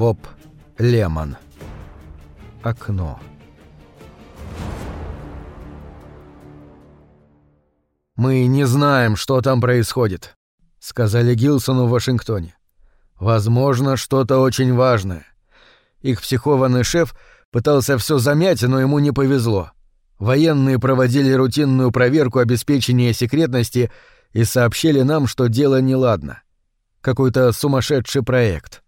Боб Лемон. Окно. «Мы не знаем, что там происходит», — сказали Гилсону в Вашингтоне. «Возможно, что-то очень важное». Их психованный шеф пытался все замять, но ему не повезло. Военные проводили рутинную проверку обеспечения секретности и сообщили нам, что дело неладно. Какой-то сумасшедший проект.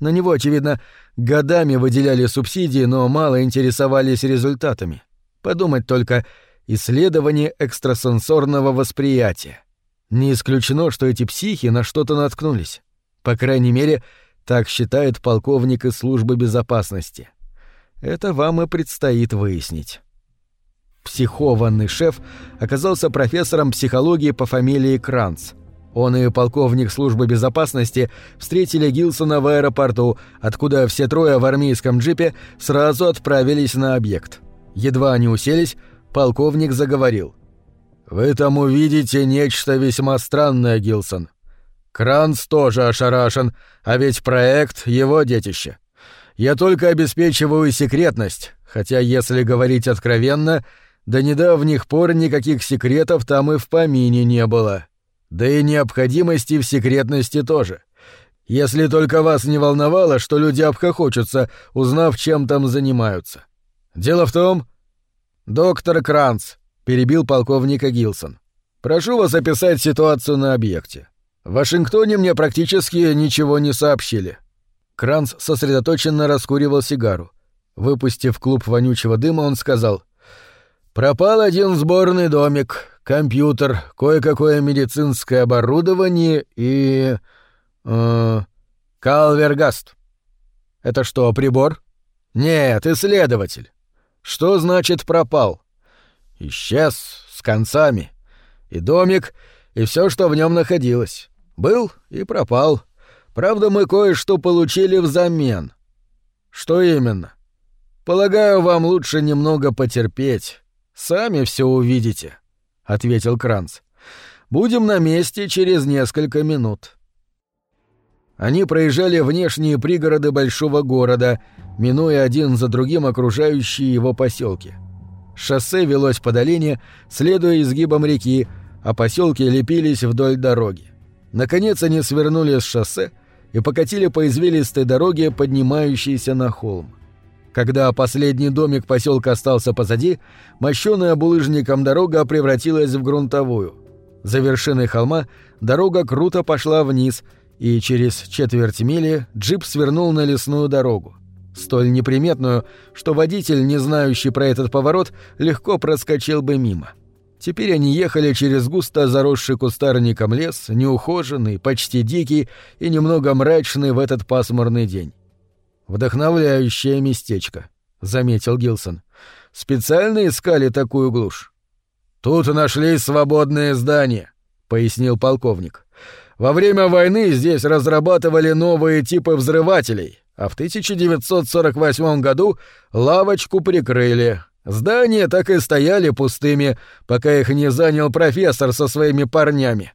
На него, очевидно, годами выделяли субсидии, но мало интересовались результатами. Подумать только исследование экстрасенсорного восприятия. Не исключено, что эти психи на что-то наткнулись. По крайней мере, так считает полковник из службы безопасности. Это вам и предстоит выяснить. Психованный шеф оказался профессором психологии по фамилии Кранц. Он и полковник службы безопасности встретили Гилсона в аэропорту, откуда все трое в армейском джипе сразу отправились на объект. Едва они уселись, полковник заговорил. «Вы там увидите нечто весьма странное, Гилсон. Кранц тоже ошарашен, а ведь проект — его детище. Я только обеспечиваю секретность, хотя, если говорить откровенно, до недавних пор никаких секретов там и в помине не было. Да и необходимости в секретности тоже. Если только вас не волновало, что люди обхохочутся, узнав, чем там занимаются. Дело в том... Доктор Кранц, перебил полковника Гилсон. Прошу вас описать ситуацию на объекте. В Вашингтоне мне практически ничего не сообщили. Кранц сосредоточенно раскуривал сигару. Выпустив клуб вонючего дыма, он сказал: "Пропал один сборный домик, компьютер, кое-какое медицинское оборудование и э, Калвергаст. Это что, прибор? Нет, исследователь. Что значит пропал? Исчез с концами. И домик, и все, что в нем находилось. Был и пропал. Правда, мы кое-что получили взамен. Что именно? Полагаю, вам лучше немного потерпеть. Сами все увидите, ответил Кранц. Будем на месте через несколько минут. Они проезжали внешние пригороды большого города, минуя один за другим окружающие его поселки. Шоссе велось по долине, следуя изгибам реки, а поселки лепились вдоль дороги. Наконец они свернули с шоссе и покатили по извилистой дороге, поднимающейся на холм. Когда последний домик поселка остался позади, мощенная булыжником дорога превратилась в грунтовую. За вершиной холма дорога круто пошла вниз, и через четверть мили джип свернул на лесную дорогу. Столь неприметную, что водитель, не знающий про этот поворот, легко проскочил бы мимо. Теперь они ехали через густо заросший кустарником лес, неухоженный, почти дикий и немного мрачный в этот пасмурный день. «Вдохновляющее местечко», — заметил Гилсон. «Специально искали такую глушь?» «Тут нашли свободное здание», — пояснил полковник. «Во время войны здесь разрабатывали новые типы взрывателей, а в 1948 году лавочку прикрыли, Здания так и стояли пустыми, пока их не занял профессор со своими парнями.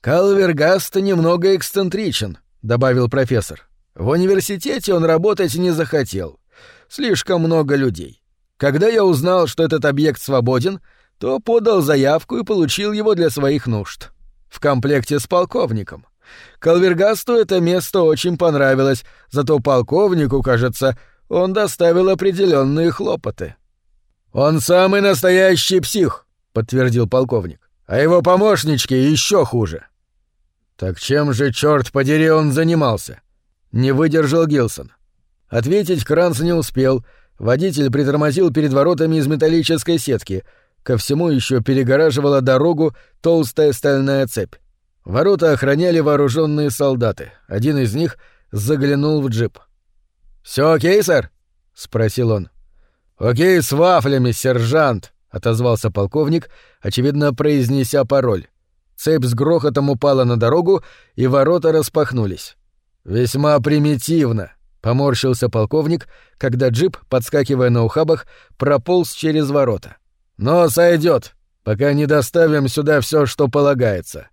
«Калвергаст немного эксцентричен», — добавил профессор. «В университете он работать не захотел. Слишком много людей. Когда я узнал, что этот объект свободен, то подал заявку и получил его для своих нужд. В комплекте с полковником. Калвергасту это место очень понравилось, зато полковнику, кажется, он доставил определенные хлопоты. «Он самый настоящий псих», — подтвердил полковник. «А его помощнички еще хуже». «Так чем же, черт подери, он занимался?» — не выдержал Гилсон. Ответить Кранц не успел. Водитель притормозил перед воротами из металлической сетки. Ко всему еще перегораживала дорогу толстая стальная цепь. Ворота охраняли вооруженные солдаты. Один из них заглянул в джип. «Все окей, сэр?» — спросил он. «Окей, с вафлями, сержант!» — отозвался полковник, очевидно, произнеся пароль. Цепь с грохотом упала на дорогу, и ворота распахнулись. «Весьма примитивно», — поморщился полковник, когда джип, подскакивая на ухабах, прополз через ворота. «Но сойдет, пока не доставим сюда все, что полагается.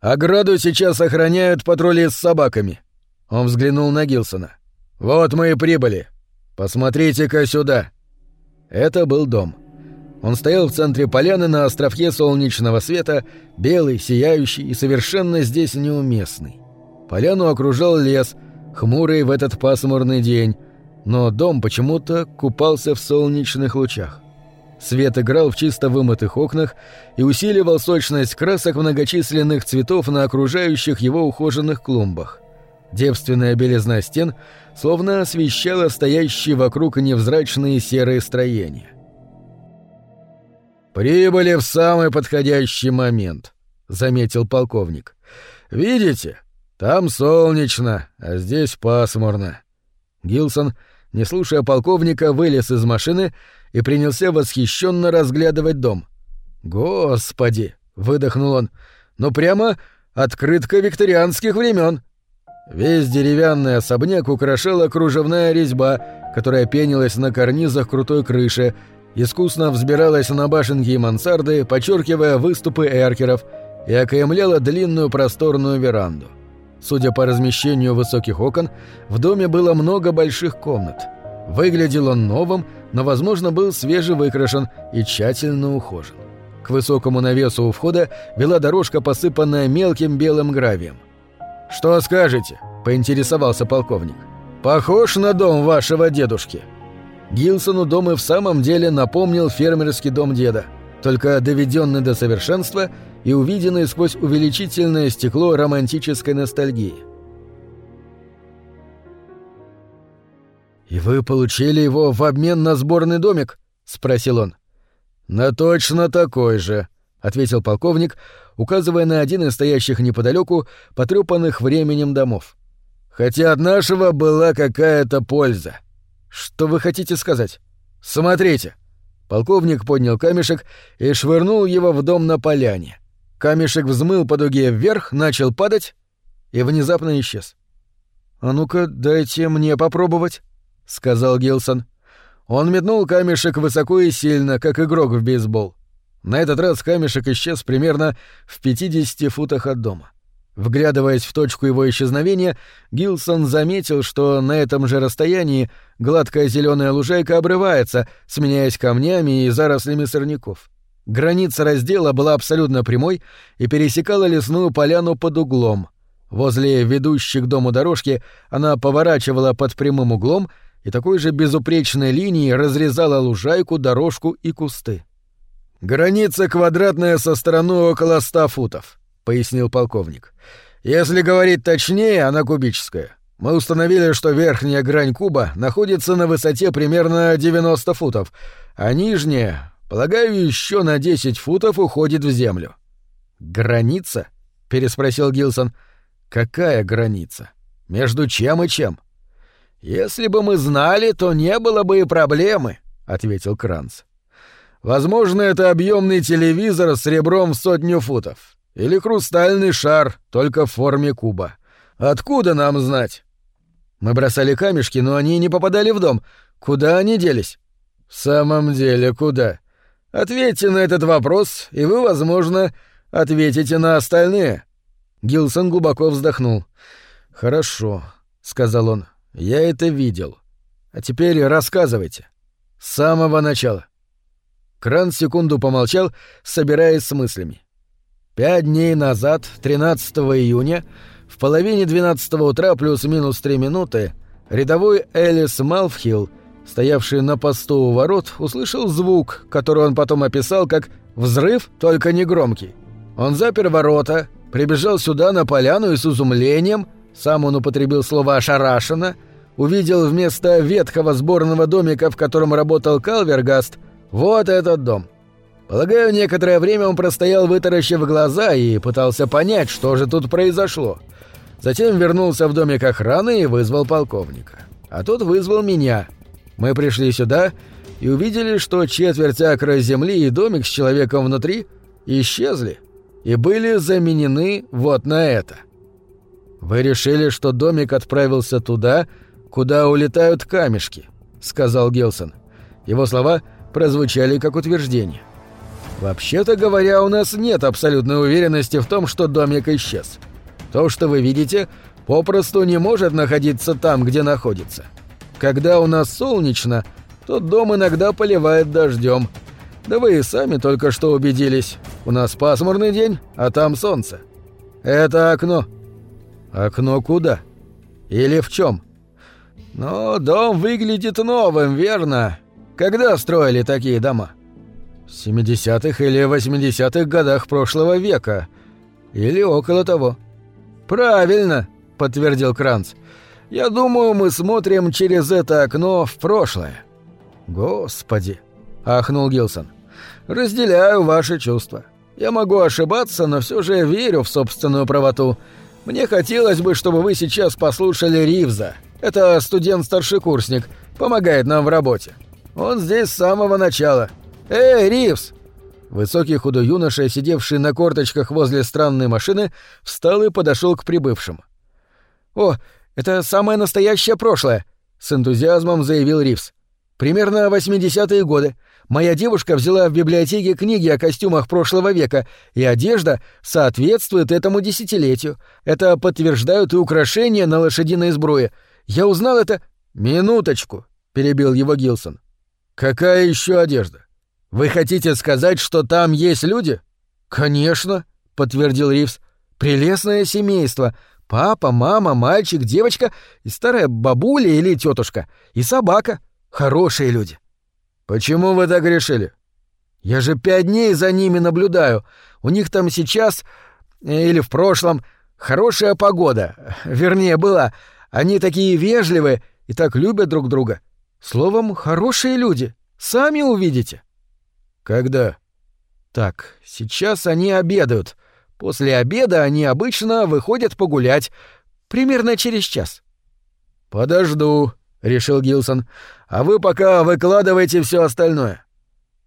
Ограду сейчас охраняют патрули с собаками». Он взглянул на Гилсона. «Вот мы и прибыли. Посмотрите-ка сюда». Это был дом. Он стоял в центре поляны на островке солнечного света, белый, сияющий и совершенно здесь неуместный. Поляну окружал лес, хмурый в этот пасмурный день, но дом почему-то купался в солнечных лучах. Свет играл в чисто вымытых окнах и усиливал сочность красок многочисленных цветов на окружающих его ухоженных клумбах. Девственная белизна стен словно освещала стоящие вокруг невзрачные серые строения. «Прибыли в самый подходящий момент», — заметил полковник. «Видите? Там солнечно, а здесь пасмурно». Гилсон, не слушая полковника, вылез из машины и принялся восхищенно разглядывать дом. «Господи!» — выдохнул он. «Ну прямо открытка викторианских времен. Весь деревянный особняк украшала кружевная резьба, которая пенилась на карнизах крутой крыши, искусно взбиралась на башенки и мансарды, подчеркивая выступы эркеров, и окаймляла длинную просторную веранду. Судя по размещению высоких окон, в доме было много больших комнат. Выглядел он новым, но, возможно, был свежевыкрашен и тщательно ухожен. К высокому навесу у входа вела дорожка, посыпанная мелким белым гравием. «Что скажете?» — поинтересовался полковник. «Похож на дом вашего дедушки». Гилсону дом и в самом деле напомнил фермерский дом деда, только доведенный до совершенства и увиденный сквозь увеличительное стекло романтической ностальгии. «И вы получили его в обмен на сборный домик?» — спросил он. «На точно такой же», — ответил полковник, указывая на один из стоящих неподалеку потрепанных временем домов. «Хотя от нашего была какая-то польза». «Что вы хотите сказать?» «Смотрите!» Полковник поднял камешек и швырнул его в дом на поляне. Камешек взмыл по дуге вверх, начал падать и внезапно исчез. «А ну-ка, дайте мне попробовать», — сказал Гилсон. Он метнул камешек высоко и сильно, как игрок в бейсбол. На этот раз камешек исчез примерно в 50 футах от дома. Вглядываясь в точку его исчезновения, Гилсон заметил, что на этом же расстоянии гладкая зеленая лужайка обрывается, сменяясь камнями и зарослями сорняков. Граница раздела была абсолютно прямой и пересекала лесную поляну под углом. Возле ведущей к дому дорожки она поворачивала под прямым углом и такой же безупречной линией разрезала лужайку, дорожку и кусты. «Граница квадратная со стороной около ста футов», — пояснил полковник. «Если говорить точнее, она кубическая. Мы установили, что верхняя грань куба находится на высоте примерно 90 футов, а нижняя, полагаю, еще на 10 футов уходит в землю». «Граница?» — переспросил Гилсон. «Какая граница? Между чем и чем?» «Если бы мы знали, то не было бы и проблемы», — ответил Кранц. «Возможно, это объемный телевизор с ребром в сотню футов. Или хрустальный шар, только в форме куба. Откуда нам знать? Мы бросали камешки, но они не попадали в дом. Куда они делись? В самом деле, куда? Ответьте на этот вопрос, и вы, возможно, ответите на остальные. Гилсон глубоко вздохнул. Хорошо, сказал он. Я это видел. А теперь рассказывайте. С самого начала. Кран секунду помолчал, собираясь с мыслями. Пять дней назад, 13 июня, в половине 12 утра плюс-минус три минуты, рядовой Элис Малфхилл, стоявший на посту у ворот, услышал звук, который он потом описал как «взрыв, только не громкий». Он запер ворота, прибежал сюда на поляну и с изумлением, сам он употребил слово «ошарашенно», увидел вместо ветхого сборного домика, в котором работал Калвергаст, вот этот дом. Полагаю, некоторое время он простоял, вытаращив глаза, и пытался понять, что же тут произошло. Затем вернулся в домик охраны и вызвал полковника. А тот вызвал меня. Мы пришли сюда и увидели, что четверть акра земли и домик с человеком внутри исчезли и были заменены вот на это. «Вы решили, что домик отправился туда, куда улетают камешки», — сказал Гелсон. Его слова прозвучали как утверждение. Вообще-то говоря, у нас нет абсолютной уверенности в том, что домик исчез. То, что вы видите, попросту не может находиться там, где находится. Когда у нас солнечно, то дом иногда поливает дождем. Да вы и сами только что убедились. У нас пасмурный день, а там солнце. Это окно. Окно куда? Или в чем? Но дом выглядит новым, верно? Когда строили такие дома? В 70-х или 80-х годах прошлого века. Или около того. Правильно, подтвердил Кранц. Я думаю, мы смотрим через это окно в прошлое. Господи, ахнул Гилсон. Разделяю ваши чувства. Я могу ошибаться, но все же верю в собственную правоту. Мне хотелось бы, чтобы вы сейчас послушали Ривза. Это студент-старшекурсник, помогает нам в работе. Он здесь с самого начала. Эй, Ривз!» Высокий худой юноша, сидевший на корточках возле странной машины, встал и подошел к прибывшим. «О, это самое настоящее прошлое!» — с энтузиазмом заявил Ривз. «Примерно 80-е годы. Моя девушка взяла в библиотеке книги о костюмах прошлого века, и одежда соответствует этому десятилетию. Это подтверждают и украшения на лошадиной сбруе. Я узнал это... Минуточку, перебил его Гилсон. Какая еще одежда? Вы хотите сказать, что там есть люди? Конечно, подтвердил Ривз. Прелестное семейство. Папа, мама, мальчик, девочка и старая бабуля или тетушка. И собака. Хорошие люди. Почему вы так решили? Я же пять дней за ними наблюдаю. У них там сейчас э, или в прошлом хорошая погода. Вернее, была. Они такие вежливые и так любят друг друга. Словом, хорошие люди. Сами увидите. Когда? Так, сейчас они обедают. После обеда они обычно выходят погулять. Примерно через час. Подожду, решил Гилсон. А вы пока выкладывайте все остальное.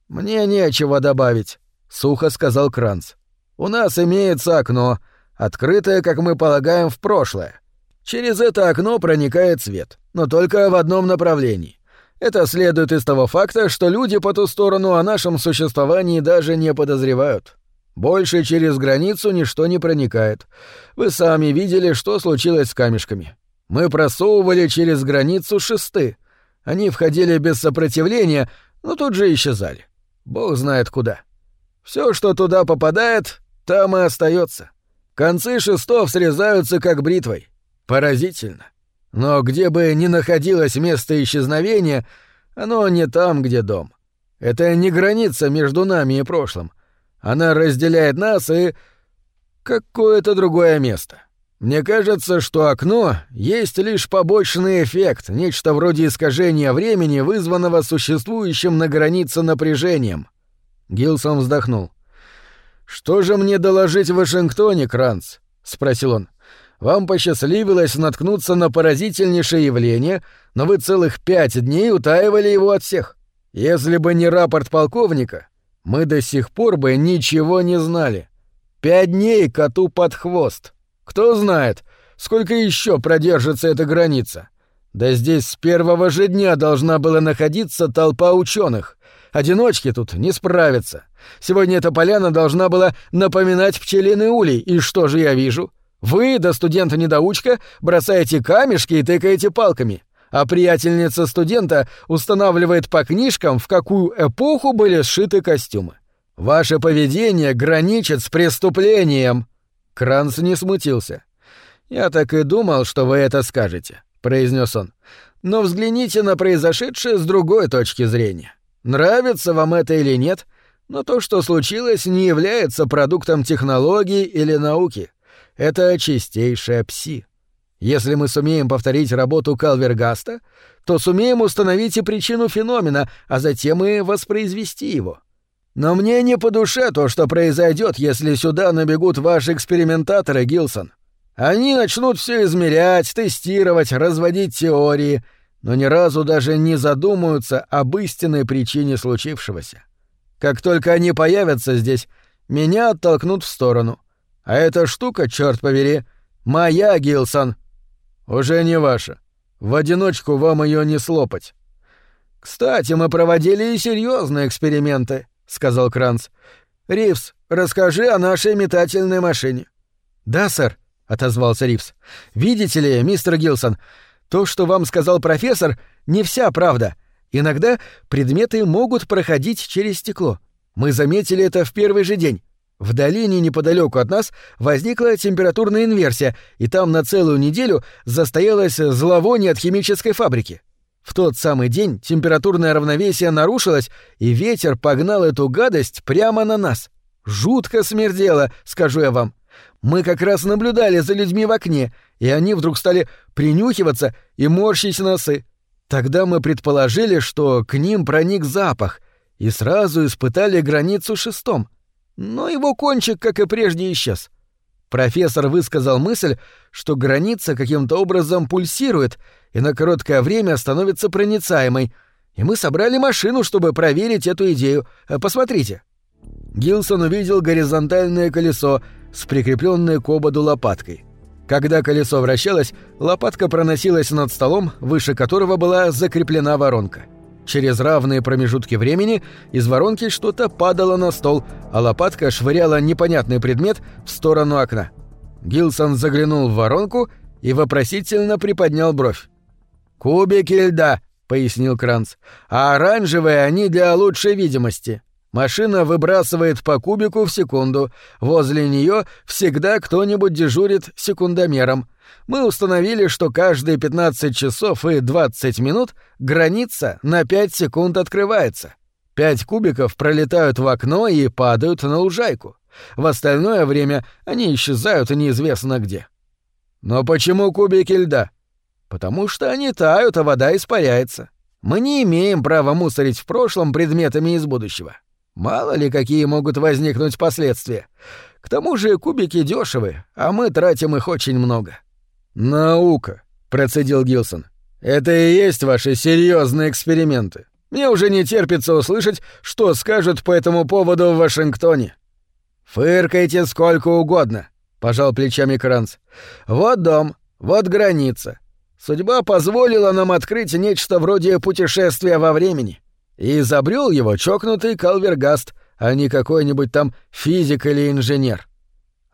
Мне нечего добавить, сухо сказал Кранц. У нас имеется окно, открытое, как мы полагаем, в прошлое. Через это окно проникает свет, но только в одном направлении. Это следует из того факта, что люди по ту сторону о нашем существовании даже не подозревают. Больше через границу ничто не проникает. Вы сами видели, что случилось с камешками. Мы просовывали через границу шесты. Они входили без сопротивления, но тут же исчезали. Бог знает куда. Все, что туда попадает, там и остается. Концы шестов срезаются как бритвой. Поразительно. Но где бы ни находилось место исчезновения, оно не там, где дом. Это не граница между нами и прошлым. Она разделяет нас и... какое-то другое место. Мне кажется, что окно есть лишь побочный эффект, нечто вроде искажения времени, вызванного существующим на границе напряжением. Гилсон вздохнул. «Что же мне доложить в Вашингтоне, Кранц?» — спросил он вам посчастливилось наткнуться на поразительнейшее явление, но вы целых пять дней утаивали его от всех. Если бы не рапорт полковника, мы до сих пор бы ничего не знали. Пять дней коту под хвост. Кто знает, сколько еще продержится эта граница. Да здесь с первого же дня должна была находиться толпа ученых. Одиночки тут не справятся. Сегодня эта поляна должна была напоминать пчелиный улей, и что же я вижу? Вы, да студента-недоучка, бросаете камешки и тыкаете палками, а приятельница студента устанавливает по книжкам, в какую эпоху были сшиты костюмы. Ваше поведение граничит с преступлением. Кранц не смутился. Я так и думал, что вы это скажете, произнес он. Но взгляните на произошедшее с другой точки зрения. Нравится вам это или нет, но то, что случилось, не является продуктом технологии или науки. Это чистейшая пси. Если мы сумеем повторить работу Калвергаста, то сумеем установить и причину феномена, а затем и воспроизвести его. Но мне не по душе то, что произойдет, если сюда набегут ваши экспериментаторы, Гилсон. Они начнут все измерять, тестировать, разводить теории, но ни разу даже не задумаются об истинной причине случившегося. Как только они появятся здесь, меня оттолкнут в сторону. А эта штука, черт побери, моя, Гилсон. Уже не ваша. В одиночку вам ее не слопать. Кстати, мы проводили и серьезные эксперименты, сказал Кранц. Ривс, расскажи о нашей метательной машине. Да, сэр, — отозвался Ривз. «Видите ли, мистер Гилсон, то, что вам сказал профессор, не вся правда. Иногда предметы могут проходить через стекло. Мы заметили это в первый же день. В долине неподалеку от нас возникла температурная инверсия, и там на целую неделю застоялось зловоние от химической фабрики. В тот самый день температурное равновесие нарушилось, и ветер погнал эту гадость прямо на нас. Жутко смердело, скажу я вам. Мы как раз наблюдали за людьми в окне, и они вдруг стали принюхиваться и морщить носы. Тогда мы предположили, что к ним проник запах, и сразу испытали границу шестом. Но его кончик, как и прежде, исчез. Профессор высказал мысль, что граница каким-то образом пульсирует и на короткое время становится проницаемой, и мы собрали машину, чтобы проверить эту идею. Э, посмотрите. Гилсон увидел горизонтальное колесо с прикрепленной к ободу лопаткой. Когда колесо вращалось, лопатка проносилась над столом, выше которого была закреплена воронка. Через равные промежутки времени из воронки что-то падало на стол, а лопатка швыряла непонятный предмет в сторону окна. Гилсон заглянул в воронку и вопросительно приподнял бровь. «Кубики льда», — пояснил Кранц, — «а оранжевые они для лучшей видимости. Машина выбрасывает по кубику в секунду. Возле нее всегда кто-нибудь дежурит секундомером мы установили, что каждые 15 часов и 20 минут граница на 5 секунд открывается. Пять кубиков пролетают в окно и падают на лужайку. В остальное время они исчезают неизвестно где. Но почему кубики льда? Потому что они тают, а вода испаряется. Мы не имеем права мусорить в прошлом предметами из будущего. Мало ли какие могут возникнуть последствия. К тому же кубики дешевы, а мы тратим их очень много. «Наука», — процедил Гилсон. «Это и есть ваши серьезные эксперименты. Мне уже не терпится услышать, что скажут по этому поводу в Вашингтоне». «Фыркайте сколько угодно», — пожал плечами Кранц. «Вот дом, вот граница. Судьба позволила нам открыть нечто вроде путешествия во времени. И изобрел его чокнутый Калвергаст, а не какой-нибудь там физик или инженер.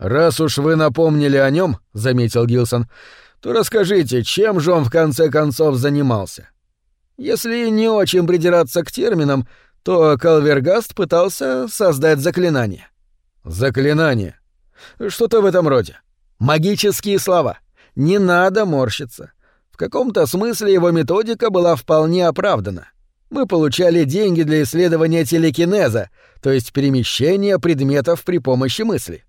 «Раз уж вы напомнили о нем, заметил Гилсон, — то расскажите, чем же он в конце концов занимался? Если не очень придираться к терминам, то Калвергаст пытался создать заклинание. Заклинание? Что-то в этом роде. Магические слова. Не надо морщиться. В каком-то смысле его методика была вполне оправдана. Мы получали деньги для исследования телекинеза, то есть перемещения предметов при помощи мысли.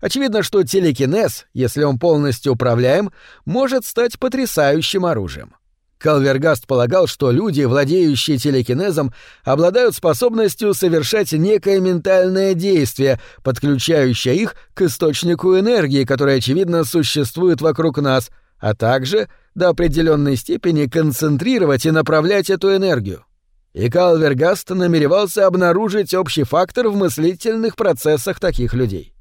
Очевидно, что телекинез, если он полностью управляем, может стать потрясающим оружием. Калвергаст полагал, что люди, владеющие телекинезом, обладают способностью совершать некое ментальное действие, подключающее их к источнику энергии, который, очевидно, существует вокруг нас, а также до определенной степени концентрировать и направлять эту энергию. И Калвергаст намеревался обнаружить общий фактор в мыслительных процессах таких людей.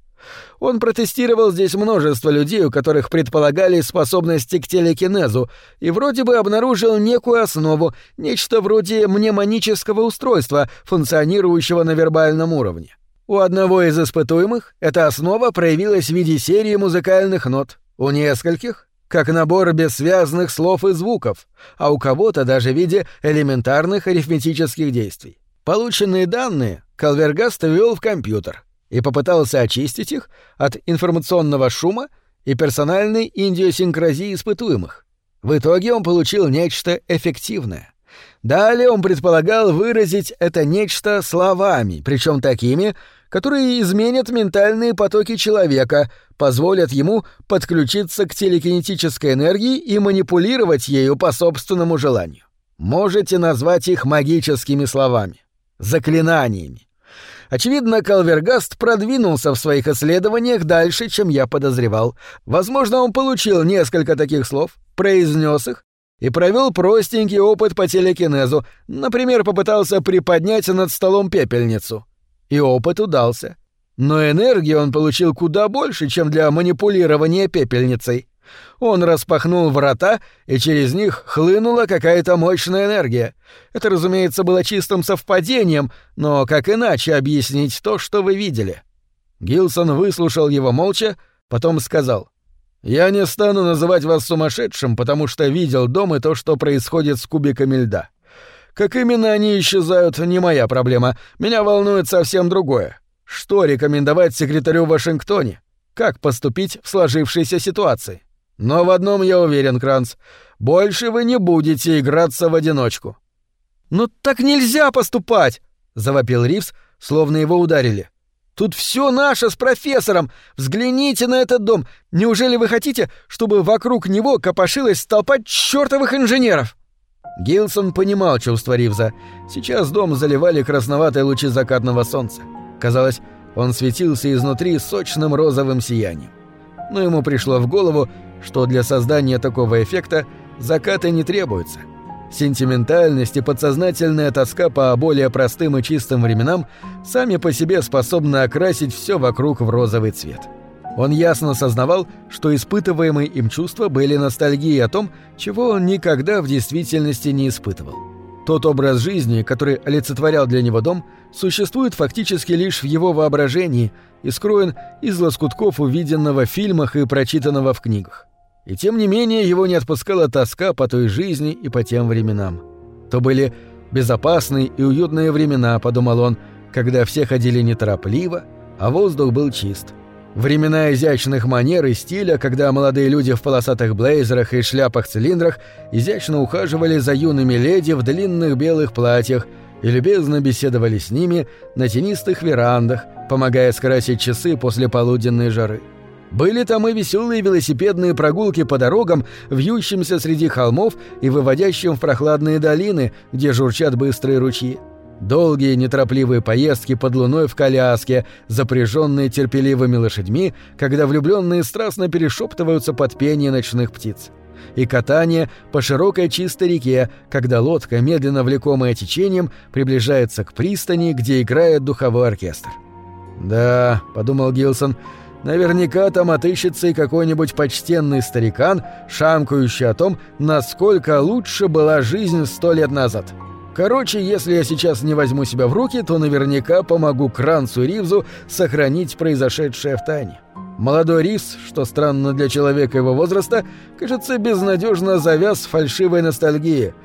Он протестировал здесь множество людей, у которых предполагали способности к телекинезу, и вроде бы обнаружил некую основу, нечто вроде мнемонического устройства, функционирующего на вербальном уровне. У одного из испытуемых эта основа проявилась в виде серии музыкальных нот, у нескольких — как набор бессвязных слов и звуков, а у кого-то даже в виде элементарных арифметических действий. Полученные данные Калвергаст ввел в компьютер и попытался очистить их от информационного шума и персональной индиосинкразии испытуемых. В итоге он получил нечто эффективное. Далее он предполагал выразить это нечто словами, причем такими, которые изменят ментальные потоки человека, позволят ему подключиться к телекинетической энергии и манипулировать ею по собственному желанию. Можете назвать их магическими словами, заклинаниями. Очевидно, Калвергаст продвинулся в своих исследованиях дальше, чем я подозревал. Возможно, он получил несколько таких слов, произнес их и провел простенький опыт по телекинезу, например, попытался приподнять над столом пепельницу. И опыт удался. Но энергии он получил куда больше, чем для манипулирования пепельницей. Он распахнул врата, и через них хлынула какая-то мощная энергия. Это, разумеется, было чистым совпадением, но как иначе объяснить то, что вы видели? Гилсон выслушал его молча, потом сказал. Я не стану называть вас сумасшедшим, потому что видел дом и то, что происходит с кубиками льда. Как именно они исчезают, не моя проблема. Меня волнует совсем другое. Что рекомендовать секретарю в Вашингтоне? Как поступить в сложившейся ситуации? Но в одном я уверен, Кранц. Больше вы не будете играться в одиночку. «Ну так нельзя поступать!» — завопил Ривз, словно его ударили. «Тут все наше с профессором! Взгляните на этот дом! Неужели вы хотите, чтобы вокруг него копошилась толпа чертовых инженеров?» Гилсон понимал чувство Ривза. Сейчас дом заливали красноватые лучи закатного солнца. Казалось, он светился изнутри сочным розовым сиянием. Но ему пришло в голову, что для создания такого эффекта закаты не требуются. Сентиментальность и подсознательная тоска по более простым и чистым временам сами по себе способны окрасить все вокруг в розовый цвет. Он ясно сознавал, что испытываемые им чувства были ностальгией о том, чего он никогда в действительности не испытывал. Тот образ жизни, который олицетворял для него дом, существует фактически лишь в его воображении и скроен из лоскутков увиденного в фильмах и прочитанного в книгах. И тем не менее его не отпускала тоска по той жизни и по тем временам. То были безопасные и уютные времена, подумал он, когда все ходили неторопливо, а воздух был чист. Времена изящных манер и стиля, когда молодые люди в полосатых блейзерах и шляпах-цилиндрах изящно ухаживали за юными леди в длинных белых платьях и любезно беседовали с ними на тенистых верандах, помогая скрасить часы после полуденной жары. Были там и веселые велосипедные прогулки по дорогам, вьющимся среди холмов и выводящим в прохладные долины, где журчат быстрые ручьи. Долгие неторопливые поездки под луной в коляске, запряженные терпеливыми лошадьми, когда влюбленные страстно перешептываются под пение ночных птиц. И катание по широкой чистой реке, когда лодка, медленно влекомая течением, приближается к пристани, где играет духовой оркестр. «Да», — подумал Гилсон, — Наверняка там отыщется и какой-нибудь почтенный старикан, шамкающий о том, насколько лучше была жизнь сто лет назад. Короче, если я сейчас не возьму себя в руки, то наверняка помогу Кранцу Ривзу сохранить произошедшее в тайне. Молодой Ривз, что странно для человека его возраста, кажется, безнадежно завяз в фальшивой ностальгии.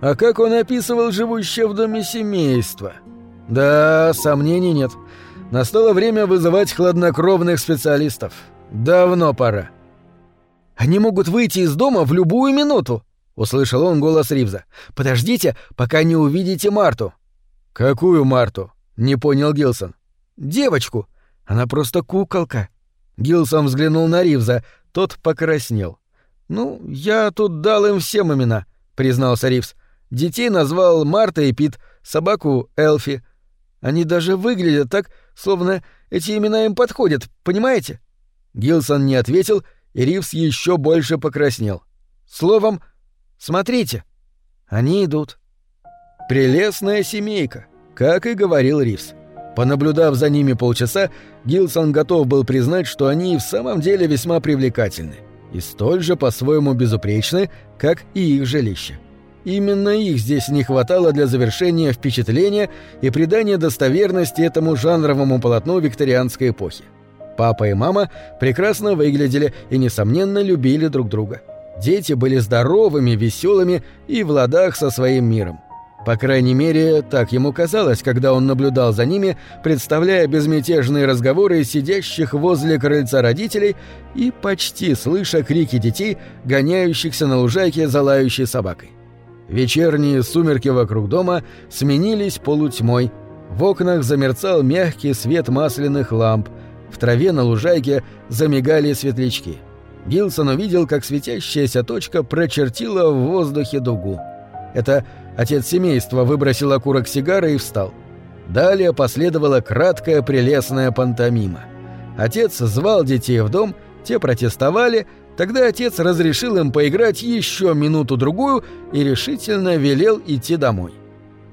А как он описывал живущее в доме семейство? Да, сомнений нет. Настало время вызывать хладнокровных специалистов. Давно пора. Они могут выйти из дома в любую минуту, Услышал он голос Ривза. «Подождите, пока не увидите Марту». «Какую Марту?» — не понял Гилсон. «Девочку. Она просто куколка». Гилсон взглянул на Ривза, тот покраснел. «Ну, я тут дал им всем имена», — признался Ривз. «Детей назвал Марта и Пит, собаку — Элфи. Они даже выглядят так, словно эти имена им подходят, понимаете?» Гилсон не ответил, и Ривз еще больше покраснел. Словом, Смотрите, они идут. Прелестная семейка, как и говорил Ривз. Понаблюдав за ними полчаса, Гилсон готов был признать, что они в самом деле весьма привлекательны и столь же по-своему безупречны, как и их жилище. Именно их здесь не хватало для завершения впечатления и придания достоверности этому жанровому полотну викторианской эпохи. Папа и мама прекрасно выглядели и, несомненно, любили друг друга. Дети были здоровыми, веселыми и в ладах со своим миром. По крайней мере, так ему казалось, когда он наблюдал за ними, представляя безмятежные разговоры сидящих возле крыльца родителей и почти слыша крики детей, гоняющихся на лужайке за лающей собакой. Вечерние сумерки вокруг дома сменились полутьмой. В окнах замерцал мягкий свет масляных ламп. В траве на лужайке замигали светлячки. Гилсон увидел, как светящаяся точка прочертила в воздухе дугу. Это отец семейства выбросил окурок сигары и встал. Далее последовала краткая прелестная пантомима. Отец звал детей в дом, те протестовали, тогда отец разрешил им поиграть еще минуту-другую и решительно велел идти домой.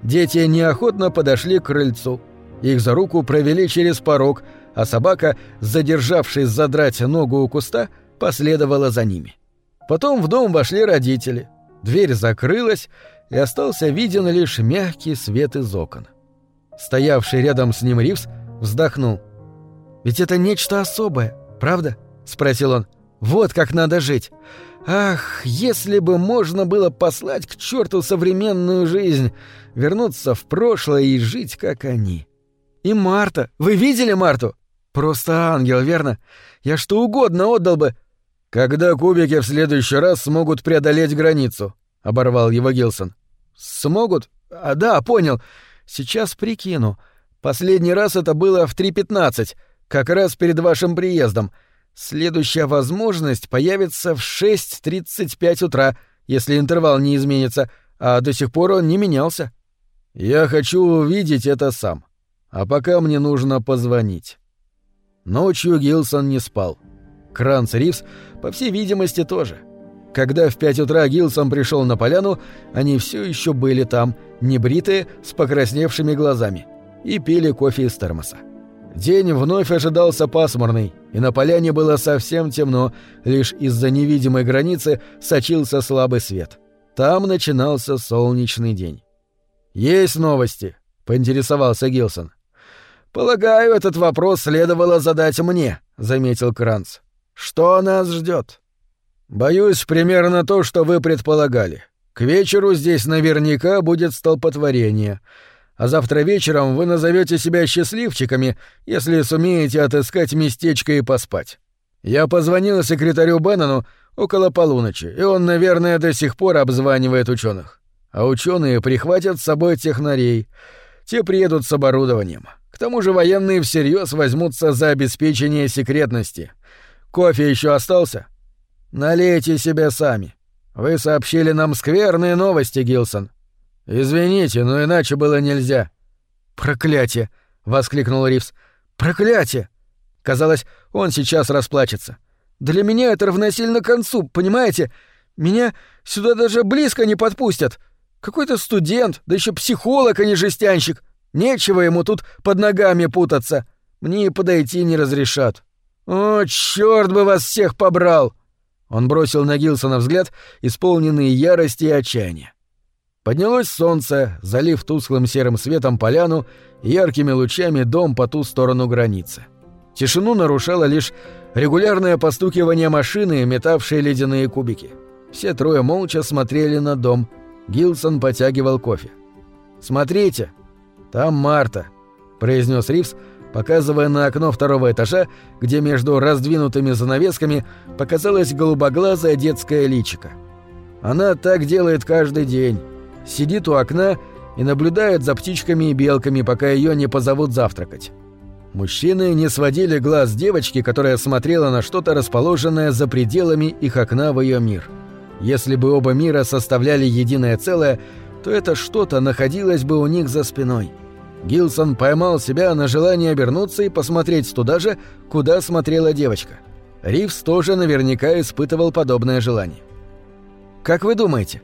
Дети неохотно подошли к крыльцу. Их за руку провели через порог, а собака, задержавшись задрать ногу у куста, — последовала за ними. Потом в дом вошли родители. Дверь закрылась, и остался виден лишь мягкий свет из окон. Стоявший рядом с ним Ривз вздохнул. «Ведь это нечто особое, правда?» — спросил он. Вот как надо жить. Ах, если бы можно было послать к черту современную жизнь, вернуться в прошлое и жить, как они. И Марта. Вы видели Марту? Просто ангел, верно? Я что угодно отдал бы. Когда кубики в следующий раз смогут преодолеть границу, оборвал его Гилсон. Смогут? А да, понял. Сейчас прикину. Последний раз это было в 3.15, как раз перед вашим приездом. Следующая возможность появится в 6.35 утра, если интервал не изменится, а до сих пор он не менялся. Я хочу увидеть это сам. А пока мне нужно позвонить. Ночью Гилсон не спал. Кранц Ривз, по всей видимости, тоже. Когда в пять утра Гилсон пришел на поляну, они все еще были там, небритые, с покрасневшими глазами, и пили кофе из термоса. День вновь ожидался пасмурный, и на поляне было совсем темно, лишь из-за невидимой границы сочился слабый свет. Там начинался солнечный день. «Есть новости?» — поинтересовался Гилсон. «Полагаю, этот вопрос следовало задать мне», — заметил Кранц. «Что нас ждет? «Боюсь, примерно то, что вы предполагали. К вечеру здесь наверняка будет столпотворение а завтра вечером вы назовете себя счастливчиками, если сумеете отыскать местечко и поспать. Я позвонил секретарю Беннону около полуночи, и он, наверное, до сих пор обзванивает ученых. А ученые прихватят с собой технарей. Те приедут с оборудованием. К тому же военные всерьез возьмутся за обеспечение секретности. Кофе еще остался? Налейте себе сами. Вы сообщили нам скверные новости, Гилсон. «Извините, но иначе было нельзя». «Проклятие!» — воскликнул Ривз. «Проклятие!» Казалось, он сейчас расплачется. «Для меня это равносильно концу, понимаете? Меня сюда даже близко не подпустят. Какой-то студент, да еще психолог, а не жестянщик. Нечего ему тут под ногами путаться. Мне и подойти не разрешат. О, черт бы вас всех побрал!» Он бросил на Гилсона взгляд, исполненный ярости и отчаяния. Поднялось солнце, залив тусклым серым светом поляну и яркими лучами дом по ту сторону границы. Тишину нарушало лишь регулярное постукивание машины, метавшей ледяные кубики. Все трое молча смотрели на дом. Гилсон потягивал кофе. «Смотрите, там Марта», — произнес Ривз, показывая на окно второго этажа, где между раздвинутыми занавесками показалась голубоглазая детская личика. «Она так делает каждый день» сидит у окна и наблюдает за птичками и белками, пока ее не позовут завтракать. Мужчины не сводили глаз девочки, которая смотрела на что-то расположенное за пределами их окна в ее мир. Если бы оба мира составляли единое целое, то это что-то находилось бы у них за спиной. Гилсон поймал себя на желание обернуться и посмотреть туда же, куда смотрела девочка. Ривз тоже наверняка испытывал подобное желание. «Как вы думаете,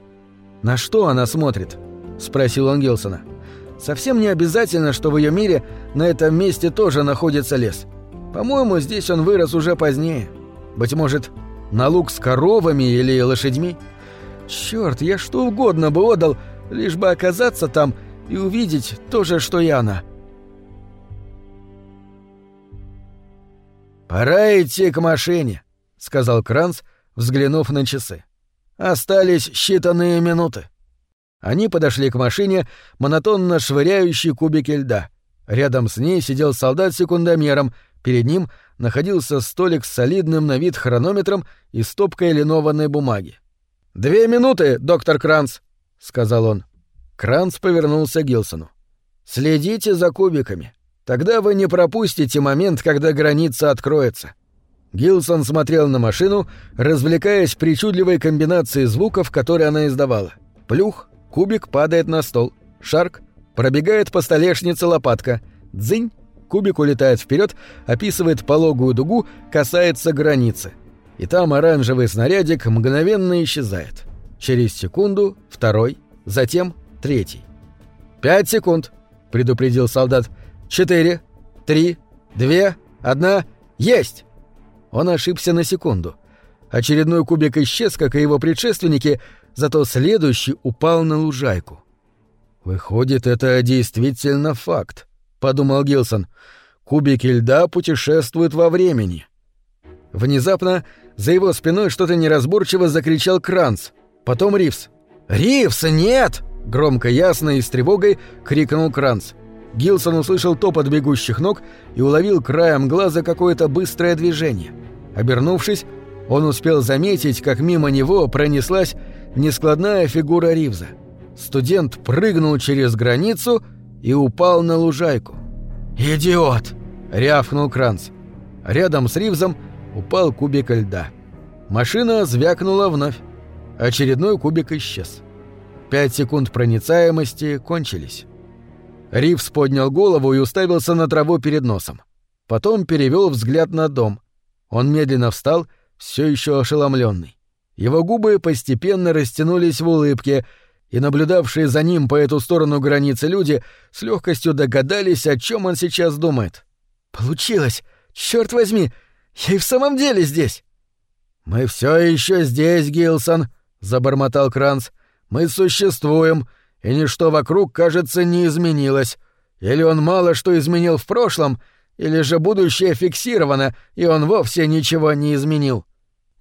«На что она смотрит?» — спросил он Гилсона. «Совсем не обязательно, что в ее мире на этом месте тоже находится лес. По-моему, здесь он вырос уже позднее. Быть может, на луг с коровами или лошадьми? Черт, я что угодно бы отдал, лишь бы оказаться там и увидеть то же, что и она». «Пора идти к машине», — сказал Кранц, взглянув на часы. Остались считанные минуты. Они подошли к машине, монотонно швыряющей кубики льда. Рядом с ней сидел солдат с секундомером, перед ним находился столик с солидным на вид хронометром и стопкой линованной бумаги. «Две минуты, доктор Кранц», — сказал он. Кранц повернулся к Гилсону. «Следите за кубиками. Тогда вы не пропустите момент, когда граница откроется. Гилсон смотрел на машину, развлекаясь причудливой комбинацией звуков, которые она издавала. Плюх, кубик падает на стол. Шарк, пробегает по столешнице лопатка. Дзынь, кубик улетает вперед, описывает пологую дугу, касается границы. И там оранжевый снарядик мгновенно исчезает. Через секунду второй, затем третий. «Пять секунд», — предупредил солдат. «Четыре, три, две, одна, есть!» Он ошибся на секунду. Очередной кубик исчез, как и его предшественники, зато следующий упал на лужайку. «Выходит, это действительно факт», — подумал Гилсон. «Кубики льда путешествуют во времени». Внезапно За его спиной что-то неразборчиво закричал Кранц. Потом Ривс. «Ривс, нет!» — громко ясно и с тревогой крикнул Кранц. Гилсон услышал топот бегущих ног и уловил краем глаза какое-то быстрое движение. Обернувшись, он успел заметить, как мимо него пронеслась нескладная фигура Ривза. Студент прыгнул через границу и упал на лужайку. «Идиот!» — рявкнул Кранц. Рядом с Ривзом упал кубик льда. Машина звякнула вновь. Очередной кубик исчез. Пять секунд проницаемости кончились. Ривз поднял голову и уставился на траву перед носом. Потом перевел взгляд на дом. Он медленно встал, все еще ошеломленный. Его губы постепенно растянулись в улыбке, и наблюдавшие за ним по эту сторону границы люди с легкостью догадались, о чем он сейчас думает. «Получилось! Черт возьми! Я и в самом деле здесь!» «Мы все еще здесь, Гилсон!» — забормотал Кранц. «Мы существуем, и ничто вокруг, кажется, не изменилось. Или он мало что изменил в прошлом, или же будущее фиксировано, и он вовсе ничего не изменил.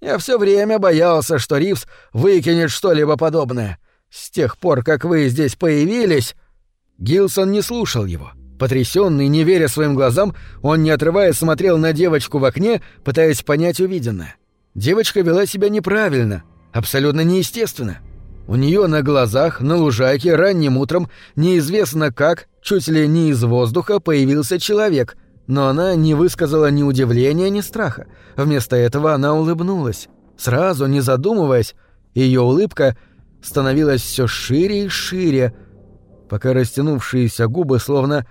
Я все время боялся, что Ривз выкинет что-либо подобное. С тех пор, как вы здесь появились...» Гилсон не слушал его. Потрясенный, не веря своим глазам, он, не отрываясь, смотрел на девочку в окне, пытаясь понять увиденное. Девочка вела себя неправильно, абсолютно неестественно. У нее на глазах, на лужайке, ранним утром, неизвестно как, чуть ли не из воздуха, появился человек, но она не высказала ни удивления, ни страха. Вместо этого она улыбнулась. Сразу, не задумываясь, ее улыбка — становилась все шире и шире, пока растянувшиеся губы словно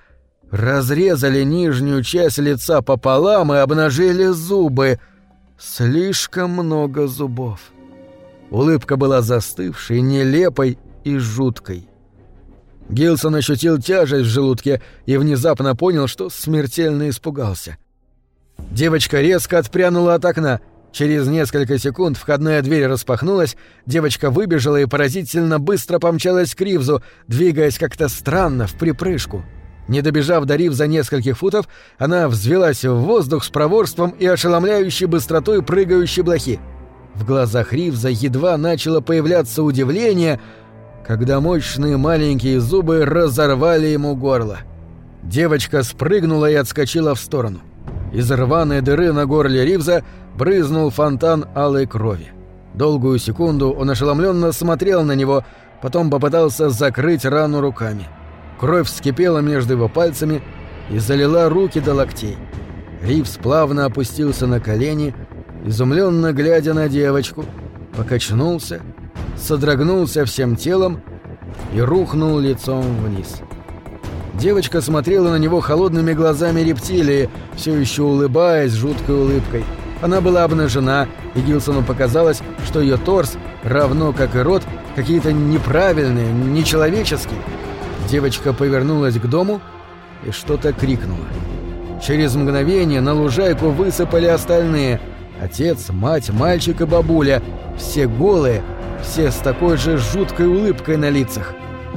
разрезали нижнюю часть лица пополам и обнажили зубы. Слишком много зубов. Улыбка была застывшей, нелепой и жуткой. Гилсон ощутил тяжесть в желудке и внезапно понял, что смертельно испугался. Девочка резко отпрянула от окна — Через несколько секунд входная дверь распахнулась, девочка выбежала и поразительно быстро помчалась к Ривзу, двигаясь как-то странно, в припрыжку. Не добежав до Ривза нескольких футов, она взвелась в воздух с проворством и ошеломляющей быстротой прыгающей блохи. В глазах Ривза едва начало появляться удивление, когда мощные маленькие зубы разорвали ему горло. Девочка спрыгнула и отскочила в сторону. Из рваной дыры на горле Ривза брызнул фонтан алой крови. Долгую секунду он ошеломленно смотрел на него, потом попытался закрыть рану руками. Кровь вскипела между его пальцами и залила руки до локтей. Ривз плавно опустился на колени, изумленно глядя на девочку, покачнулся, содрогнулся всем телом и рухнул лицом вниз. Девочка смотрела на него холодными глазами рептилии, все еще улыбаясь жуткой улыбкой. Она была обнажена, и Гилсону показалось, что ее торс, равно как и рот, какие-то неправильные, нечеловеческие. Девочка повернулась к дому и что-то крикнула. Через мгновение на лужайку высыпали остальные. Отец, мать, мальчик и бабуля. Все голые, все с такой же жуткой улыбкой на лицах.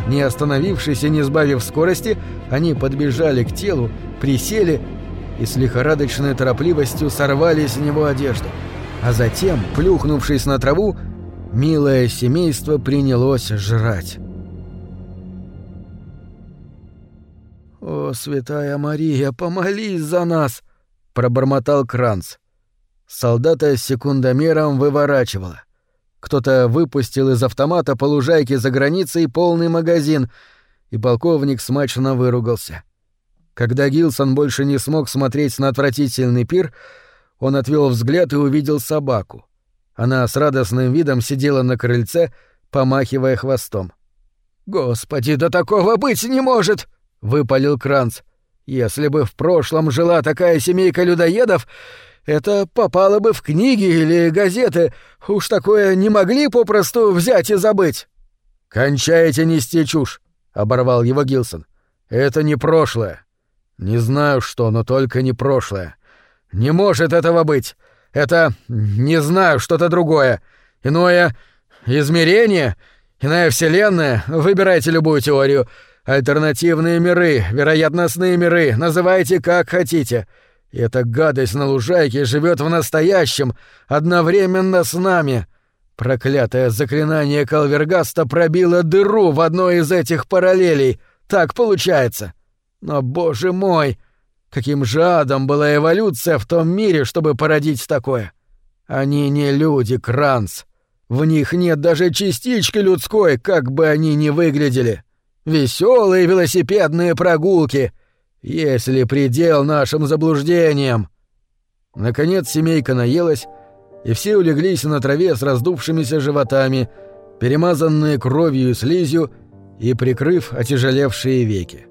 Не остановившись и не сбавив скорости, они подбежали к телу, присели и с лихорадочной торопливостью сорвали с него одежду. А затем, плюхнувшись на траву, милое семейство принялось жрать. «О, святая Мария, помолись за нас!» — пробормотал Кранц. Солдата с секундомером выворачивало. Кто-то выпустил из автомата по лужайке за границей полный магазин, и полковник смачно выругался. Когда Гилсон больше не смог смотреть на отвратительный пир, он отвел взгляд и увидел собаку. Она с радостным видом сидела на крыльце, помахивая хвостом. «Господи, да такого быть не может!» — выпалил Кранц. «Если бы в прошлом жила такая семейка людоедов, это попало бы в книги или газеты. Уж такое не могли попросту взять и забыть». «Кончайте нести чушь», — оборвал его Гилсон. «Это не прошлое. Не знаю что, но только не прошлое. Не может этого быть. Это, не знаю, что-то другое. Иное измерение, иная вселенная. Выбирайте любую теорию. Альтернативные миры, вероятностные миры, называйте как хотите. И эта гадость на лужайке живет в настоящем, одновременно с нами. Проклятое заклинание Калвергаста пробило дыру в одной из этих параллелей. Так получается. Но, боже мой, каким жадом была эволюция в том мире, чтобы породить такое. Они не люди, Кранц. В них нет даже частички людской, как бы они ни выглядели. Веселые велосипедные прогулки. Есть ли предел нашим заблуждениям? Наконец семейка наелась, и все улеглись на траве с раздувшимися животами, перемазанные кровью и слизью и прикрыв отяжелевшие веки.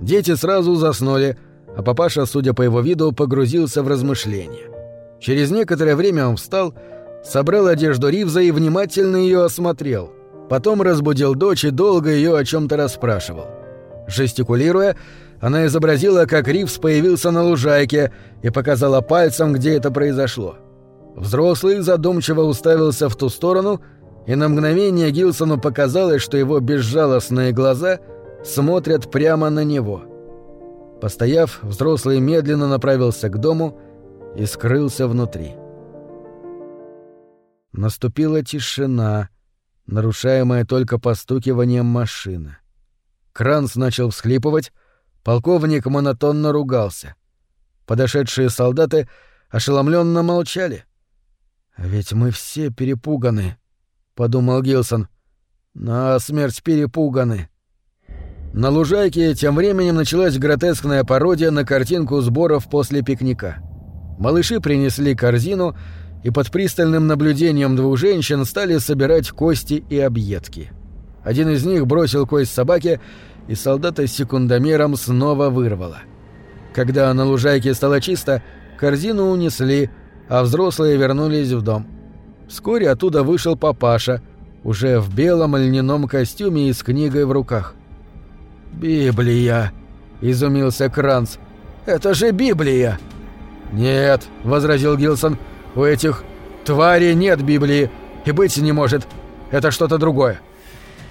Дети сразу заснули, а папаша, судя по его виду, погрузился в размышления. Через некоторое время он встал, собрал одежду Ривза и внимательно ее осмотрел. Потом разбудил дочь и долго ее о чем-то расспрашивал. Жестикулируя, она изобразила, как Ривз появился на лужайке и показала пальцем, где это произошло. Взрослый задумчиво уставился в ту сторону, и на мгновение Гилсону показалось, что его безжалостные глаза смотрят прямо на него. Постояв, взрослый медленно направился к дому и скрылся внутри. Наступила тишина, нарушаемая только постукиванием машины. Кранц начал всхлипывать, полковник монотонно ругался. Подошедшие солдаты ошеломленно молчали. «А «Ведь мы все перепуганы», — подумал Гилсон. «На смерть перепуганы». На лужайке тем временем началась гротескная пародия на картинку сборов после пикника. Малыши принесли корзину и под пристальным наблюдением двух женщин стали собирать кости и объедки. Один из них бросил кость собаке, и солдата с секундомером снова вырвало. Когда на лужайке стало чисто, корзину унесли, а взрослые вернулись в дом. Вскоре оттуда вышел папаша, уже в белом льняном костюме и с книгой в руках. «Библия!» — изумился Кранц. «Это же Библия!» «Нет», — возразил Гилсон, — «у этих тварей нет Библии, и быть не может. Это что-то другое».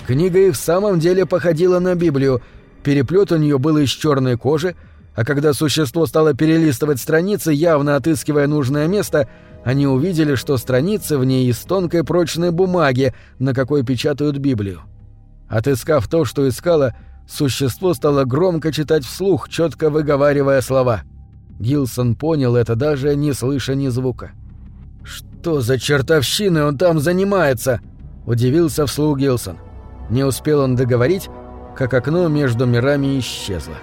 Книга и в самом деле походила на Библию, переплет у нее был из черной кожи, а когда существо стало перелистывать страницы, явно отыскивая нужное место, они увидели, что страницы в ней из тонкой прочной бумаги, на какой печатают Библию. Отыскав то, что искало, существо стало громко читать вслух, четко выговаривая слова. Гилсон понял это, даже не слыша ни звука. «Что за чертовщиной он там занимается?» – удивился вслух Гилсон. Не успел он договорить, как окно между мирами исчезло.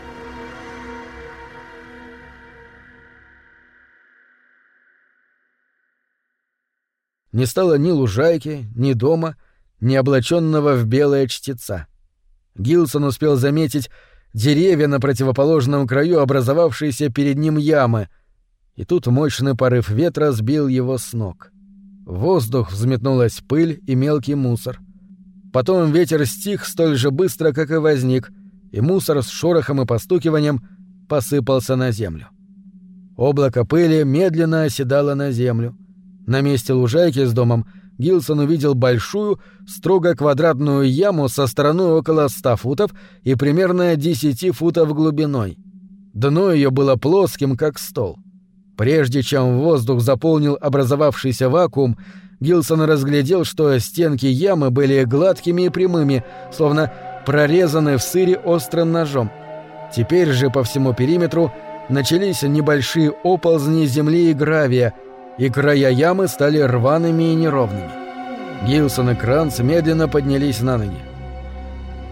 Не стало ни лужайки, ни дома, ни облаченного в белое чтеца. Гилсон успел заметить деревья на противоположном краю образовавшиеся перед ним ямы, и тут мощный порыв ветра сбил его с ног. В воздух взметнулась пыль и мелкий мусор. Потом ветер стих столь же быстро, как и возник, и мусор с шорохом и постукиванием посыпался на землю. Облако пыли медленно оседало на землю — на месте лужайки с домом Гилсон увидел большую, строго квадратную яму со стороной около ста футов и примерно десяти футов глубиной. Дно ее было плоским, как стол. Прежде чем воздух заполнил образовавшийся вакуум, Гилсон разглядел, что стенки ямы были гладкими и прямыми, словно прорезаны в сыре острым ножом. Теперь же по всему периметру начались небольшие оползни земли и гравия, и края ямы стали рваными и неровными. Гилсон и Кранц медленно поднялись на ноги.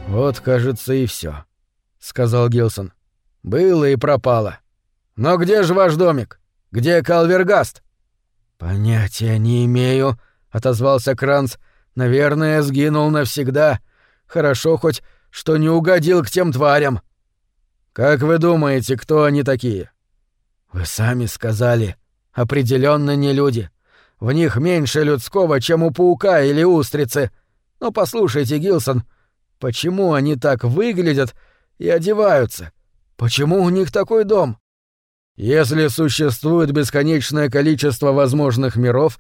«Вот, кажется, и все, сказал Гилсон. «Было и пропало. Но где же ваш домик? Где Калвергаст?» «Понятия не имею», — отозвался Кранц. «Наверное, сгинул навсегда. Хорошо хоть, что не угодил к тем тварям». «Как вы думаете, кто они такие?» «Вы сами сказали», Определенно не люди. В них меньше людского, чем у паука или устрицы. Но послушайте, Гилсон, почему они так выглядят и одеваются? Почему у них такой дом? Если существует бесконечное количество возможных миров,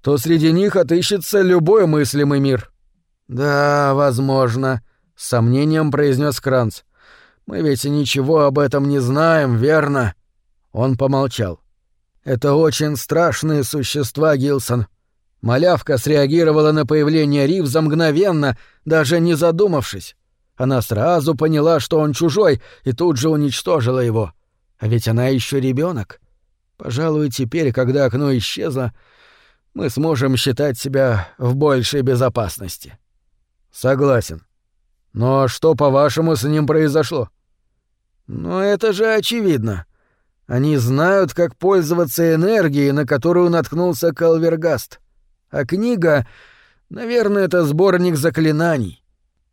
то среди них отыщется любой мыслимый мир. Да, возможно, с сомнением произнес Кранц. Мы ведь ничего об этом не знаем, верно? Он помолчал. «Это очень страшные существа, Гилсон. Малявка среагировала на появление Ривза мгновенно, даже не задумавшись. Она сразу поняла, что он чужой, и тут же уничтожила его. А ведь она еще ребенок. Пожалуй, теперь, когда окно исчезло, мы сможем считать себя в большей безопасности. Согласен. Но что, по-вашему, с ним произошло? Ну, это же очевидно. Они знают, как пользоваться энергией, на которую наткнулся Калвергаст. А книга, наверное, это сборник заклинаний.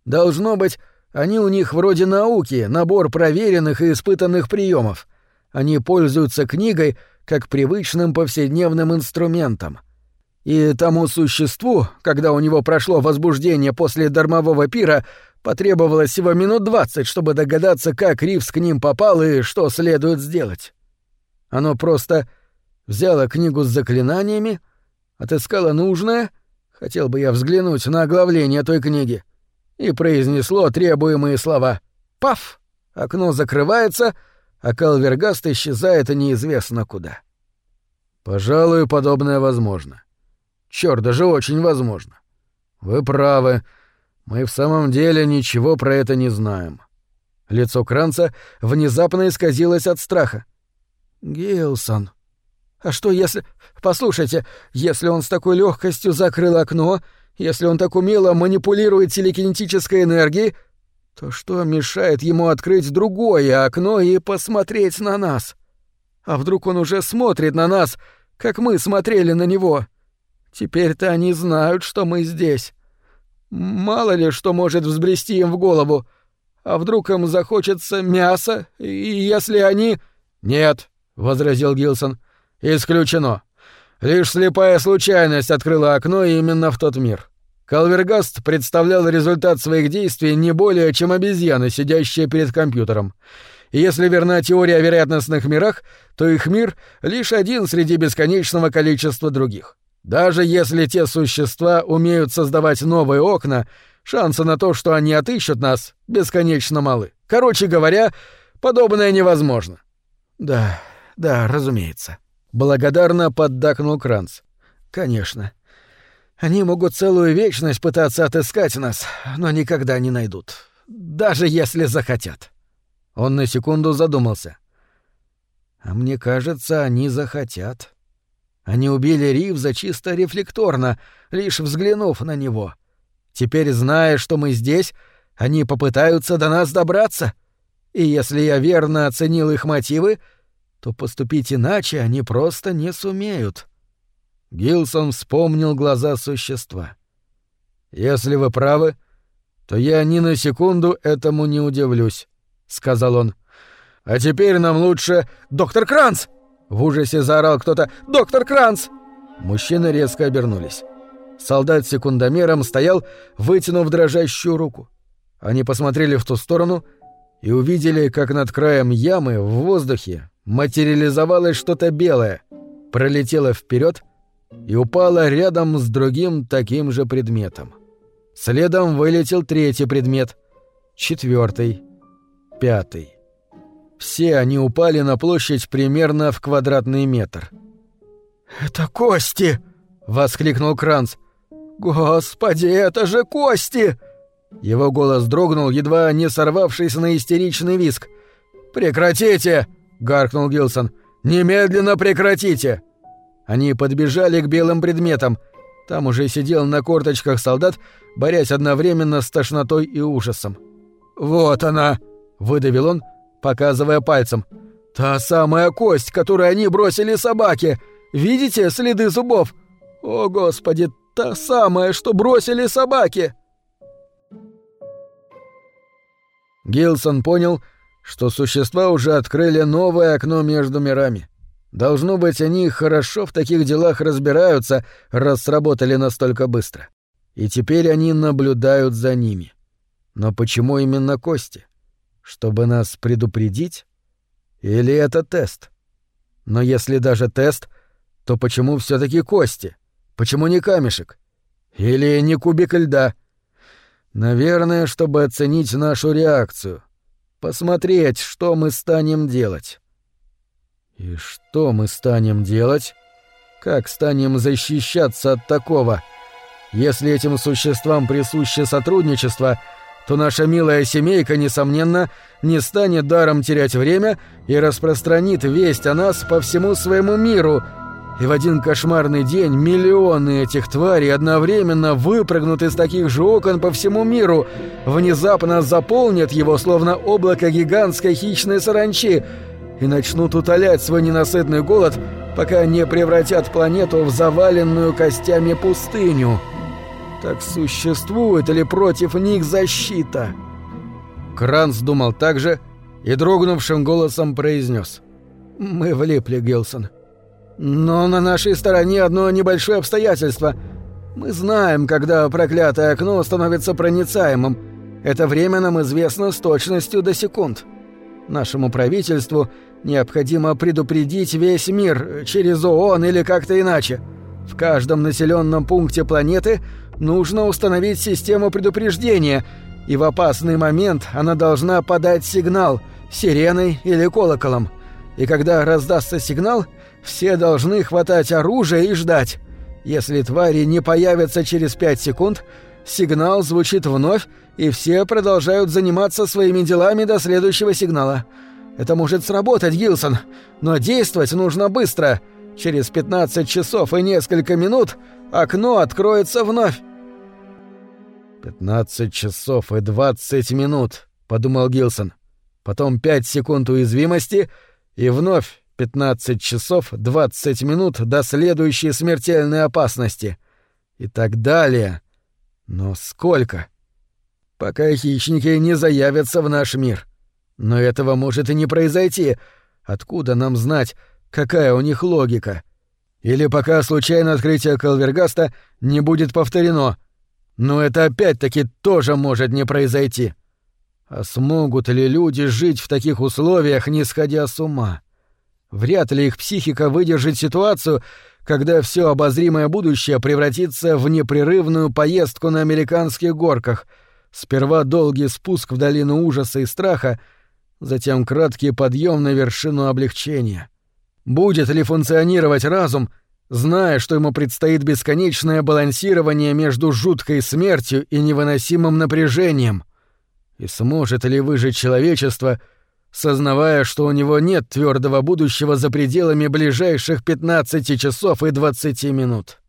Должно быть, они у них вроде науки, набор проверенных и испытанных приемов. Они пользуются книгой как привычным повседневным инструментом. И тому существу, когда у него прошло возбуждение после дармового пира, потребовалось всего минут двадцать, чтобы догадаться, как Ривз к ним попал и что следует сделать. Оно просто взяло книгу с заклинаниями, отыскало нужное, хотел бы я взглянуть на оглавление той книги, и произнесло требуемые слова. Паф! Окно закрывается, а Калвергаст исчезает неизвестно куда. Пожалуй, подобное возможно. Чёрт, даже очень возможно. Вы правы. Мы в самом деле ничего про это не знаем. Лицо Кранца внезапно исказилось от страха. Гилсон. А что если... Послушайте, если он с такой легкостью закрыл окно, если он так умело манипулирует телекинетической энергией, то что мешает ему открыть другое окно и посмотреть на нас? А вдруг он уже смотрит на нас, как мы смотрели на него? Теперь-то они знают, что мы здесь. Мало ли что может взбрести им в голову. А вдруг им захочется мяса, и если они... Нет, возразил Гилсон. Исключено. Лишь слепая случайность открыла окно именно в тот мир. Калвергаст представлял результат своих действий не более, чем обезьяна, сидящая перед компьютером. И если верна теория о вероятностных мирах, то их мир — лишь один среди бесконечного количества других. Даже если те существа умеют создавать новые окна, шансы на то, что они отыщут нас, бесконечно малы. Короче говоря, подобное невозможно. Да, да, разумеется. Благодарно поддакнул Кранц. Конечно. Они могут целую вечность пытаться отыскать нас, но никогда не найдут. Даже если захотят. Он на секунду задумался. А мне кажется, они захотят. Они убили Ривза чисто рефлекторно, лишь взглянув на него. Теперь, зная, что мы здесь, они попытаются до нас добраться. И если я верно оценил их мотивы, то поступить иначе они просто не сумеют. Гилсон вспомнил глаза существа. «Если вы правы, то я ни на секунду этому не удивлюсь», — сказал он. «А теперь нам лучше... Доктор Кранц!» В ужасе заорал кто-то «Доктор Кранц!» Мужчины резко обернулись. Солдат секундомером стоял, вытянув дрожащую руку. Они посмотрели в ту сторону и увидели, как над краем ямы в воздухе материализовалось что-то белое, пролетело вперед и упала рядом с другим таким же предметом. Следом вылетел третий предмет, четвертый, пятый. Все они упали на площадь примерно в квадратный метр. «Это кости!» — воскликнул Кранц. «Господи, это же кости!» Его голос дрогнул, едва не сорвавшись на истеричный виск. «Прекратите!» — гаркнул Гилсон. «Немедленно прекратите!» Они подбежали к белым предметам. Там уже сидел на корточках солдат, борясь одновременно с тошнотой и ужасом. «Вот она!» — выдавил он, показывая пальцем. «Та самая кость, которую они бросили собаке! Видите следы зубов? О, Господи, та самая, что бросили собаке!» Гилсон понял, что существа уже открыли новое окно между мирами. Должно быть, они хорошо в таких делах разбираются, раз сработали настолько быстро. И теперь они наблюдают за ними. Но почему именно кости? Чтобы нас предупредить? Или это тест? Но если даже тест, то почему все таки кости? Почему не камешек? Или не кубик льда? Наверное, чтобы оценить нашу реакцию. Посмотреть, что мы станем делать. И что мы станем делать? Как станем защищаться от такого? Если этим существам присуще сотрудничество, то наша милая семейка, несомненно, не станет даром терять время и распространит весть о нас по всему своему миру. И в один кошмарный день миллионы этих тварей одновременно выпрыгнут из таких же окон по всему миру, внезапно заполнят его, словно облако гигантской хищной саранчи, и начнут утолять свой ненасытный голод, пока не превратят планету в заваленную костями пустыню. Так существует ли против них защита? Кранс думал так же и дрогнувшим голосом произнес. «Мы влипли, Гилсон. Но на нашей стороне одно небольшое обстоятельство. Мы знаем, когда проклятое окно становится проницаемым. Это время нам известно с точностью до секунд. Нашему правительству необходимо предупредить весь мир через ООН или как-то иначе. В каждом населенном пункте планеты нужно установить систему предупреждения, и в опасный момент она должна подать сигнал сиреной или колоколом. И когда раздастся сигнал, все должны хватать оружие и ждать. Если твари не появятся через пять секунд, сигнал звучит вновь, и все продолжают заниматься своими делами до следующего сигнала. Это может сработать, Гилсон, но действовать нужно быстро. Через 15 часов и несколько минут окно откроется вновь. «Пятнадцать часов и двадцать минут», — подумал Гилсон. Потом пять секунд уязвимости и вновь пятнадцать часов двадцать минут до следующей смертельной опасности. И так далее. Но сколько? Пока хищники не заявятся в наш мир. Но этого может и не произойти. Откуда нам знать, какая у них логика? Или пока случайное открытие Калвергаста не будет повторено. Но это опять-таки тоже может не произойти. А смогут ли люди жить в таких условиях, не сходя с ума? Вряд ли их психика выдержит ситуацию, когда все обозримое будущее превратится в непрерывную поездку на американских горках. Сперва долгий спуск в долину ужаса и страха — затем краткий подъем на вершину облегчения. Будет ли функционировать разум, зная, что ему предстоит бесконечное балансирование между жуткой смертью и невыносимым напряжением? И сможет ли выжить человечество, сознавая, что у него нет твердого будущего за пределами ближайших 15 часов и 20 минут?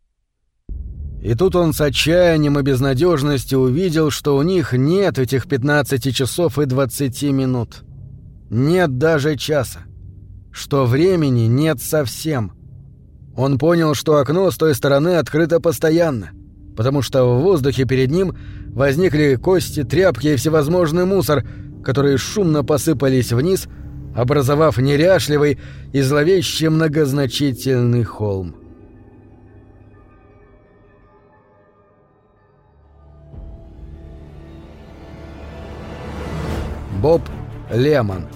И тут он с отчаянием и безнадежностью увидел, что у них нет этих 15 часов и 20 минут. Нет даже часа. Что времени нет совсем. Он понял, что окно с той стороны открыто постоянно, потому что в воздухе перед ним возникли кости, тряпки и всевозможный мусор, которые шумно посыпались вниз, образовав неряшливый и зловеще многозначительный холм. Боб Лемон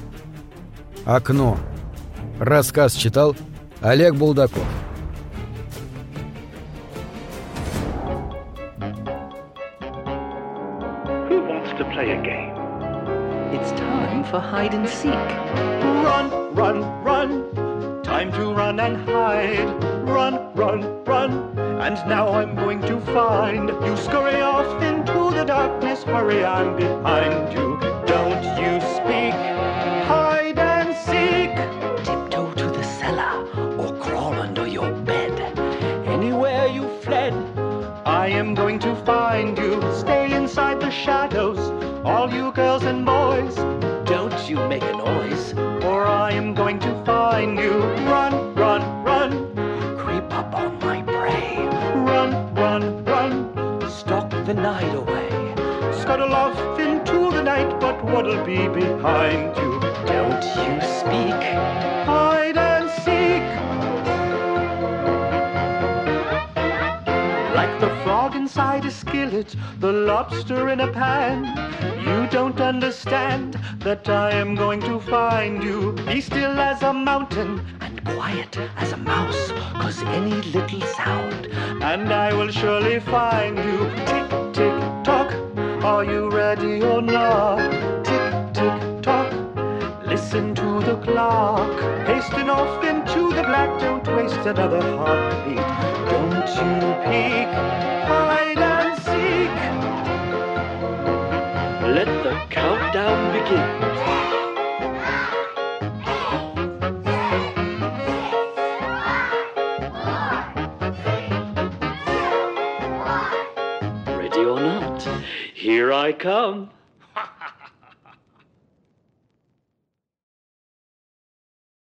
Окно. Рассказ читал Олег Булдаков. Who wants to play a game? It's time for hide and seek. Run, run, run. Time to run and hide. Run, run, run. And now I'm going to find you. Scurry off into the darkness. Hurry, I'm behind you. I am going to find you. Stay inside the shadows, all you girls and boys. Don't you make a noise, or I am going to find you. Run, run, run. Creep up on my prey. Run, run, run. Stalk the night away. Scuttle off into the night, but what'll be behind you? Don't you speak. Hide inside a skillet, the lobster in a pan. You don't understand that I am going to find you. Be still as a mountain and quiet as a mouse, cause any little sound, and I will surely find you. Tick, tick, tock, are you ready or not? Tick, tick, tock, listen to the clock. Hasten off into the black, don't waste another heartbeat. Don't you peek, Countdown begins. Here I come.